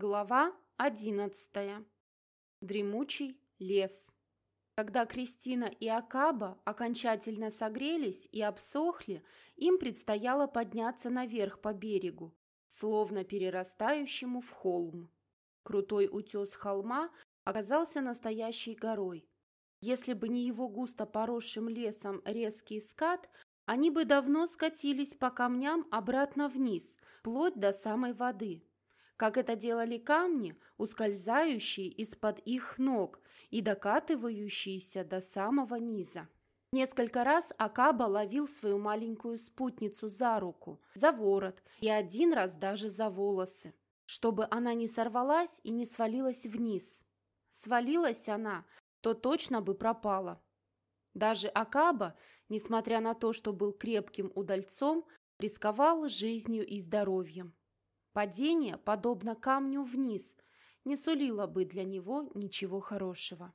Глава одиннадцатая. Дремучий лес. Когда Кристина и Акаба окончательно согрелись и обсохли, им предстояло подняться наверх по берегу, словно перерастающему в холм. Крутой утес холма оказался настоящей горой. Если бы не его густо поросшим лесом резкий скат, они бы давно скатились по камням обратно вниз, вплоть до самой воды как это делали камни, ускользающие из-под их ног и докатывающиеся до самого низа. Несколько раз Акаба ловил свою маленькую спутницу за руку, за ворот и один раз даже за волосы, чтобы она не сорвалась и не свалилась вниз. Свалилась она, то точно бы пропала. Даже Акаба, несмотря на то, что был крепким удальцом, рисковал жизнью и здоровьем. Падение, подобно камню вниз, не сулило бы для него ничего хорошего.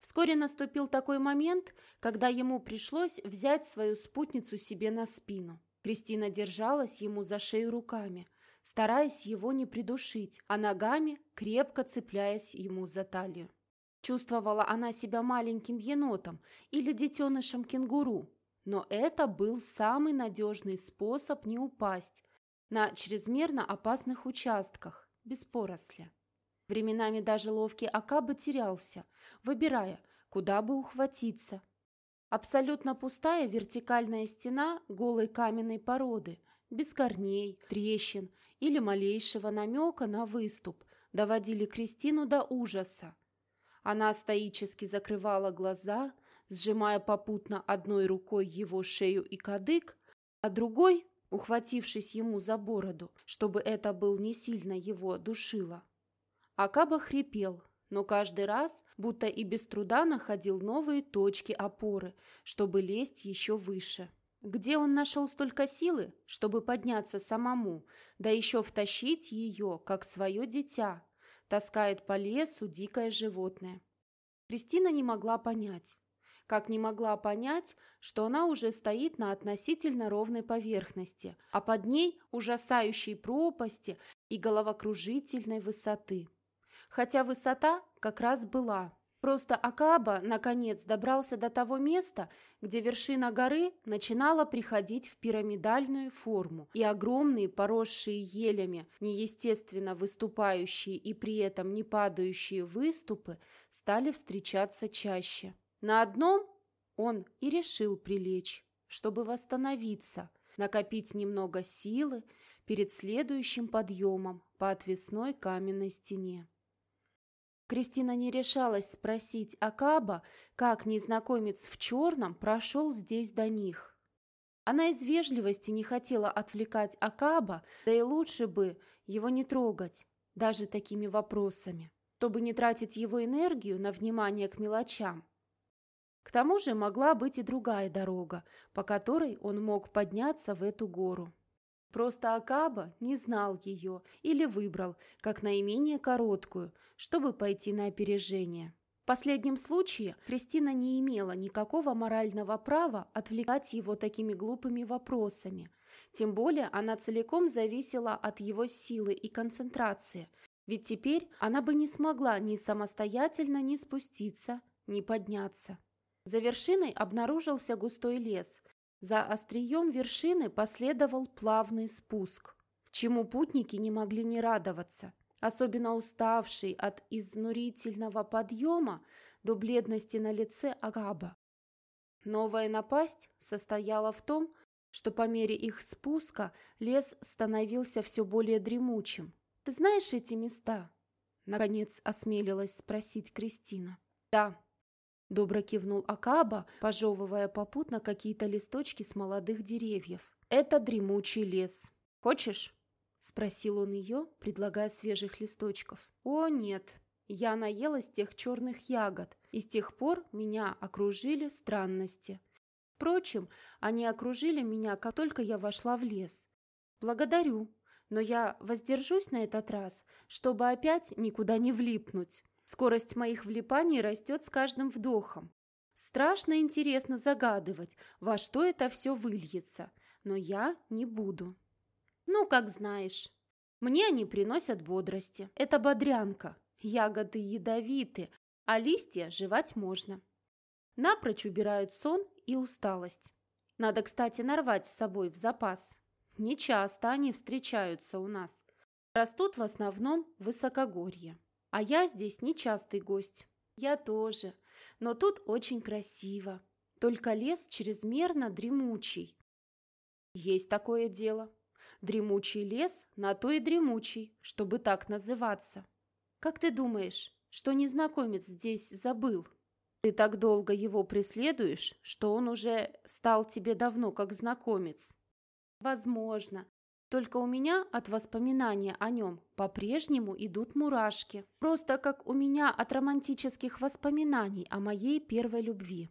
Вскоре наступил такой момент, когда ему пришлось взять свою спутницу себе на спину. Кристина держалась ему за шею руками, стараясь его не придушить, а ногами крепко цепляясь ему за талию. Чувствовала она себя маленьким енотом или детенышем кенгуру, но это был самый надежный способ не упасть, на чрезмерно опасных участках, без поросли. Временами даже ловкий Акаба терялся, выбирая, куда бы ухватиться. Абсолютно пустая вертикальная стена голой каменной породы, без корней, трещин или малейшего намека на выступ, доводили Кристину до ужаса. Она стоически закрывала глаза, сжимая попутно одной рукой его шею и кадык, а другой ухватившись ему за бороду, чтобы это был не сильно его душило. Акаба хрипел, но каждый раз будто и без труда находил новые точки опоры, чтобы лезть еще выше. Где он нашел столько силы, чтобы подняться самому, да еще втащить ее, как свое дитя, таскает по лесу дикое животное? Кристина не могла понять как не могла понять, что она уже стоит на относительно ровной поверхности, а под ней ужасающей пропасти и головокружительной высоты. Хотя высота как раз была. Просто Акаба, наконец, добрался до того места, где вершина горы начинала приходить в пирамидальную форму, и огромные, поросшие елями, неестественно выступающие и при этом не падающие выступы стали встречаться чаще. На одном он и решил прилечь, чтобы восстановиться, накопить немного силы перед следующим подъемом по отвесной каменной стене. Кристина не решалась спросить Акаба, как незнакомец в черном прошел здесь до них. Она из вежливости не хотела отвлекать Акаба, да и лучше бы его не трогать, даже такими вопросами, чтобы не тратить его энергию на внимание к мелочам. К тому же могла быть и другая дорога, по которой он мог подняться в эту гору. Просто Акаба не знал ее или выбрал как наименее короткую, чтобы пойти на опережение. В последнем случае Кристина не имела никакого морального права отвлекать его такими глупыми вопросами. Тем более она целиком зависела от его силы и концентрации, ведь теперь она бы не смогла ни самостоятельно ни спуститься, ни подняться. За вершиной обнаружился густой лес. За острием вершины последовал плавный спуск, чему путники не могли не радоваться. Особенно уставший от изнурительного подъема до бледности на лице Агаба. Новая напасть состояла в том, что по мере их спуска лес становился все более дремучим. «Ты знаешь эти места?» Наконец осмелилась спросить Кристина. «Да», Добро кивнул Акаба, пожевывая попутно какие-то листочки с молодых деревьев. «Это дремучий лес. Хочешь?» — спросил он ее, предлагая свежих листочков. «О, нет. Я наелась тех черных ягод, и с тех пор меня окружили странности. Впрочем, они окружили меня, как только я вошла в лес. Благодарю, но я воздержусь на этот раз, чтобы опять никуда не влипнуть». Скорость моих влипаний растет с каждым вдохом. Страшно интересно загадывать, во что это все выльется, но я не буду. Ну, как знаешь. Мне они приносят бодрости. Это бодрянка. Ягоды ядовиты, а листья жевать можно. Напрочь убирают сон и усталость. Надо, кстати, нарвать с собой в запас. Не часто они встречаются у нас. Растут в основном в высокогорье. А я здесь нечастый гость. Я тоже. Но тут очень красиво. Только лес чрезмерно дремучий. Есть такое дело. Дремучий лес на то и дремучий, чтобы так называться. Как ты думаешь, что незнакомец здесь забыл? Ты так долго его преследуешь, что он уже стал тебе давно как знакомец. Возможно. Только у меня от воспоминания о нем по-прежнему идут мурашки. Просто как у меня от романтических воспоминаний о моей первой любви.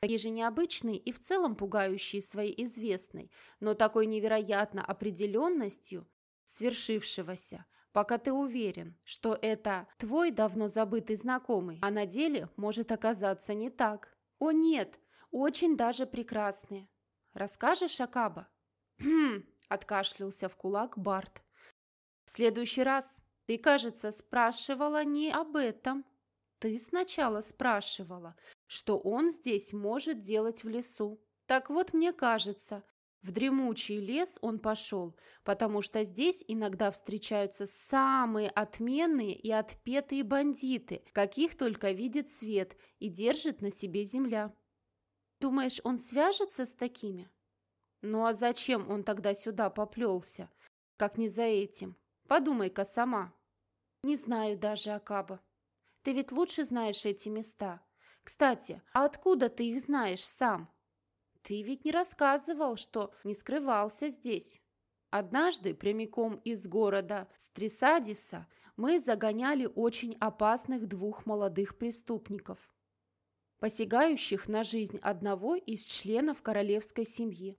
Такие же необычные и в целом пугающие своей известной, но такой невероятно определенностью свершившегося, пока ты уверен, что это твой давно забытый знакомый, а на деле может оказаться не так. О нет, очень даже прекрасные. Расскажешь, Акаба? Хм, откашлялся в кулак Барт. В следующий раз ты, кажется, спрашивала не об этом. Ты сначала спрашивала, что он здесь может делать в лесу. Так вот, мне кажется, в дремучий лес он пошел, потому что здесь иногда встречаются самые отменные и отпетые бандиты, каких только видит свет и держит на себе земля. Думаешь, он свяжется с такими? Ну а зачем он тогда сюда поплелся? Как не за этим? Подумай-ка сама. Не знаю даже, Акаба. Ты ведь лучше знаешь эти места. Кстати, а откуда ты их знаешь сам? Ты ведь не рассказывал, что не скрывался здесь. Однажды прямиком из города Стрисадиса мы загоняли очень опасных двух молодых преступников, посягающих на жизнь одного из членов королевской семьи.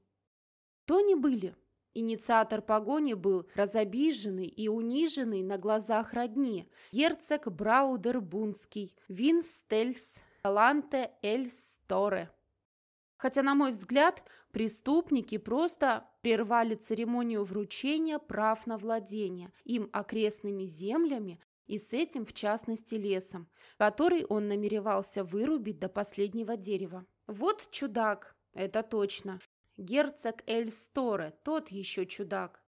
То не были. Инициатор погони был разобиженный и униженный на глазах родни герцог Браудер-Бунский, Винстельс, Таланте Эль Сторе. Хотя, на мой взгляд, преступники просто прервали церемонию вручения прав на владение им окрестными землями и с этим, в частности, лесом, который он намеревался вырубить до последнего дерева. Вот чудак, это точно. Герцог Эльсторе, тот еще чудак.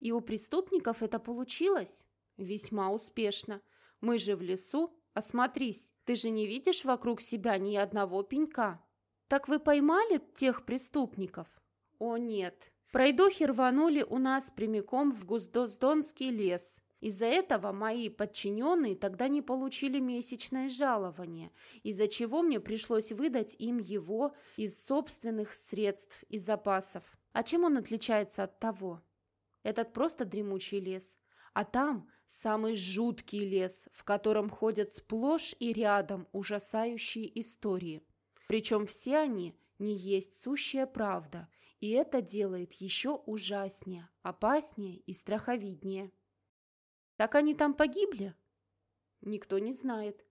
И у преступников это получилось? Весьма успешно. Мы же в лесу. Осмотрись, ты же не видишь вокруг себя ни одного пенька. Так вы поймали тех преступников? О нет. Пройдохи рванули у нас прямиком в Гуздоздонский лес. Из-за этого мои подчиненные тогда не получили месячное жалование, из-за чего мне пришлось выдать им его из собственных средств и запасов. А чем он отличается от того? Этот просто дремучий лес. А там самый жуткий лес, в котором ходят сплошь и рядом ужасающие истории. Причем все они не есть сущая правда, и это делает еще ужаснее, опаснее и страховиднее. Так они там погибли? Никто не знает.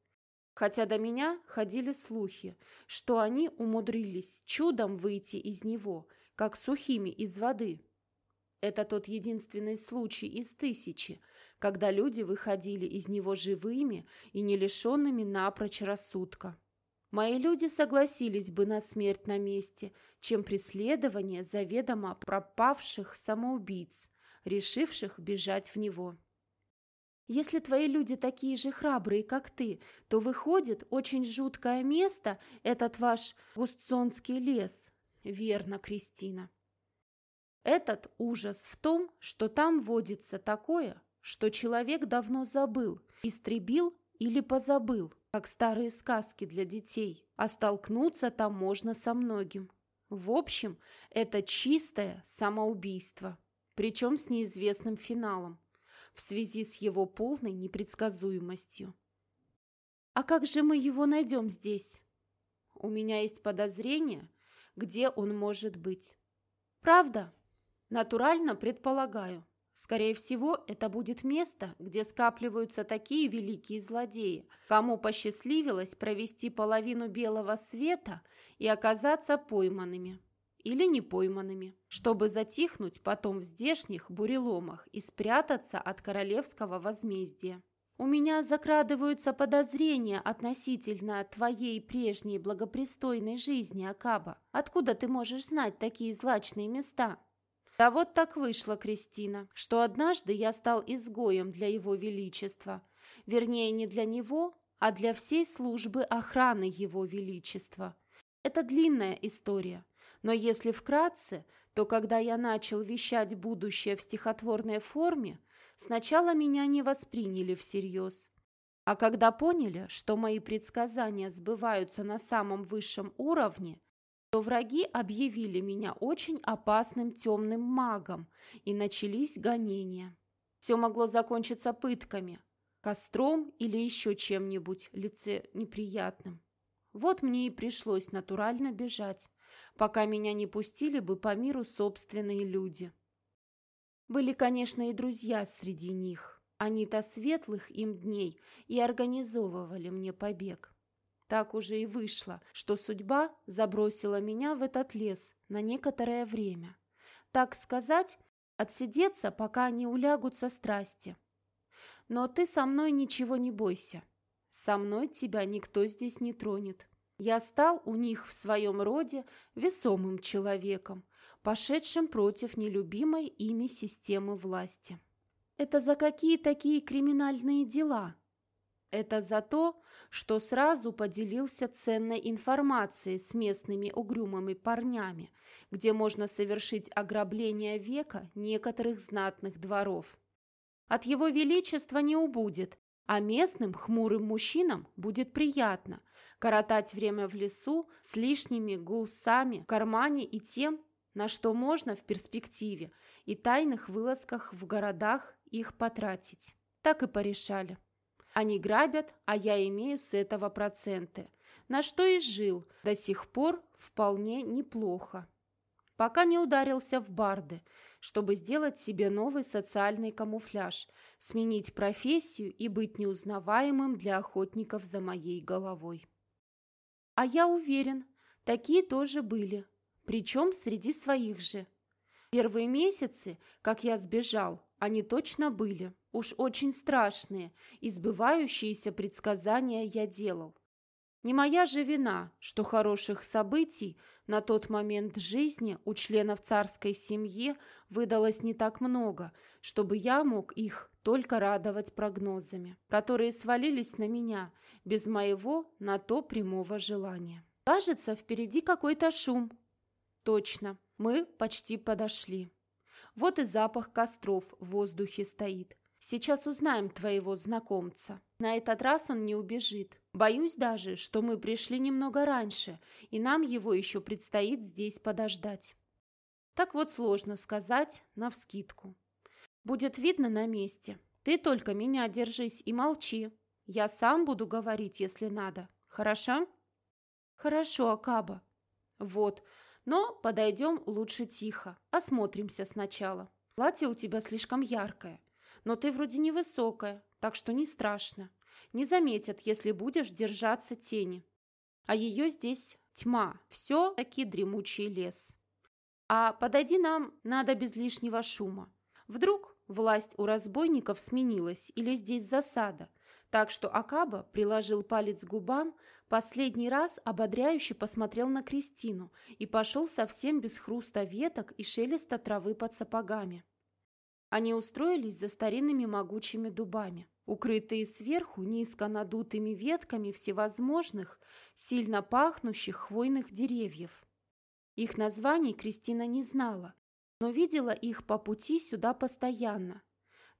Хотя до меня ходили слухи, что они умудрились чудом выйти из него, как сухими из воды. Это тот единственный случай из тысячи, когда люди выходили из него живыми и не лишенными напрочь рассудка. Мои люди согласились бы на смерть на месте, чем преследование заведомо пропавших самоубийц, решивших бежать в него. Если твои люди такие же храбрые, как ты, то выходит очень жуткое место этот ваш Густсонский лес. Верно, Кристина. Этот ужас в том, что там водится такое, что человек давно забыл, истребил или позабыл, как старые сказки для детей, а столкнуться там можно со многим. В общем, это чистое самоубийство, причем с неизвестным финалом в связи с его полной непредсказуемостью. «А как же мы его найдем здесь?» «У меня есть подозрение, где он может быть». «Правда?» «Натурально предполагаю. Скорее всего, это будет место, где скапливаются такие великие злодеи, кому посчастливилось провести половину белого света и оказаться пойманными. Или непойманными, чтобы затихнуть потом в здешних буреломах и спрятаться от королевского возмездия. У меня закрадываются подозрения относительно твоей прежней благопристойной жизни, Акаба. Откуда ты можешь знать такие злачные места? Да вот так вышло, Кристина, что однажды я стал изгоем для его величества. Вернее, не для него, а для всей службы охраны его величества. Это длинная история, но если вкратце, то когда я начал вещать будущее в стихотворной форме, Сначала меня не восприняли всерьез. А когда поняли, что мои предсказания сбываются на самом высшем уровне, то враги объявили меня очень опасным темным магом, и начались гонения. Все могло закончиться пытками, костром или еще чем-нибудь лице неприятным. Вот мне и пришлось натурально бежать, пока меня не пустили бы по миру собственные люди. Были, конечно, и друзья среди них. Они-то светлых им дней и организовывали мне побег. Так уже и вышло, что судьба забросила меня в этот лес на некоторое время. Так сказать, отсидеться, пока не улягутся страсти. Но ты со мной ничего не бойся. Со мной тебя никто здесь не тронет. Я стал у них в своем роде весомым человеком, пошедшим против нелюбимой ими системы власти. Это за какие такие криминальные дела? Это за то, что сразу поделился ценной информацией с местными угрюмыми парнями, где можно совершить ограбление века некоторых знатных дворов. От его величества не убудет, а местным хмурым мужчинам будет приятно коротать время в лесу с лишними гулсами в кармане и тем, на что можно в перспективе и тайных вылазках в городах их потратить. Так и порешали. Они грабят, а я имею с этого проценты, на что и жил до сих пор вполне неплохо. Пока не ударился в барды, чтобы сделать себе новый социальный камуфляж, сменить профессию и быть неузнаваемым для охотников за моей головой. А я уверен, такие тоже были, причем среди своих же. Первые месяцы, как я сбежал, они точно были, уж очень страшные, и сбывающиеся предсказания я делал. Не моя же вина, что хороших событий на тот момент жизни у членов царской семьи выдалось не так много, чтобы я мог их только радовать прогнозами, которые свалились на меня без моего на то прямого желания. Кажется, впереди какой-то шум, Точно, мы почти подошли. Вот и запах костров в воздухе стоит. Сейчас узнаем твоего знакомца. На этот раз он не убежит. Боюсь даже, что мы пришли немного раньше, и нам его еще предстоит здесь подождать. Так вот сложно сказать навскидку. Будет видно на месте. Ты только меня держись и молчи. Я сам буду говорить, если надо. Хорошо? Хорошо, Акаба. Вот, но подойдем лучше тихо, осмотримся сначала. Платье у тебя слишком яркое, но ты вроде невысокая, так что не страшно. Не заметят, если будешь держаться тени. А ее здесь тьма, все-таки дремучий лес. А подойди нам надо без лишнего шума. Вдруг власть у разбойников сменилась или здесь засада, так что Акаба приложил палец к губам, Последний раз ободряюще посмотрел на Кристину и пошел совсем без хруста веток и шелеста травы под сапогами. Они устроились за старинными могучими дубами, укрытые сверху низко надутыми ветками всевозможных, сильно пахнущих хвойных деревьев. Их названий Кристина не знала, но видела их по пути сюда постоянно.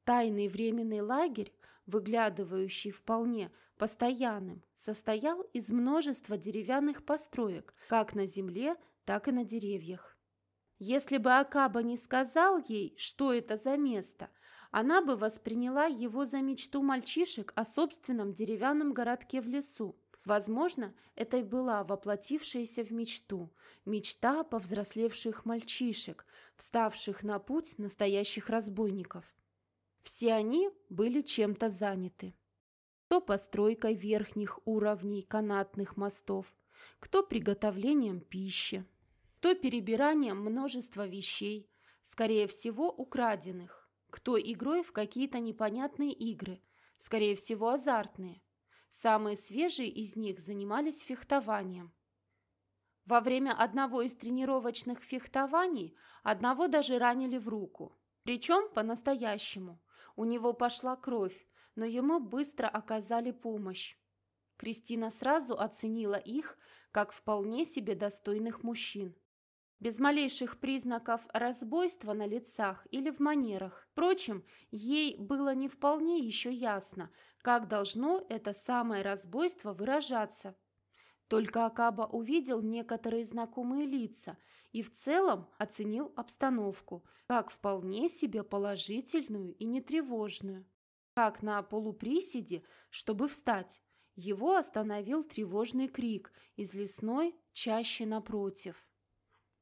Тайный временный лагерь, выглядывающий вполне постоянным, состоял из множества деревянных построек, как на земле, так и на деревьях. Если бы Акаба не сказал ей, что это за место, она бы восприняла его за мечту мальчишек о собственном деревянном городке в лесу. Возможно, это и была воплотившаяся в мечту, мечта повзрослевших мальчишек, вставших на путь настоящих разбойников. Все они были чем-то заняты кто постройкой верхних уровней канатных мостов, кто приготовлением пищи. Кто перебиранием множества вещей, скорее всего, украденных, кто игрой в какие-то непонятные игры, скорее всего, азартные. Самые свежие из них занимались фехтованием. Во время одного из тренировочных фехтований одного даже ранили в руку. Причем по-настоящему. У него пошла кровь, но ему быстро оказали помощь. Кристина сразу оценила их как вполне себе достойных мужчин. Без малейших признаков разбойства на лицах или в манерах. Впрочем, ей было не вполне еще ясно, как должно это самое разбойство выражаться. Только Акаба увидел некоторые знакомые лица и в целом оценил обстановку, как вполне себе положительную и нетревожную. Как на полуприседе, чтобы встать, его остановил тревожный крик из лесной чаще напротив.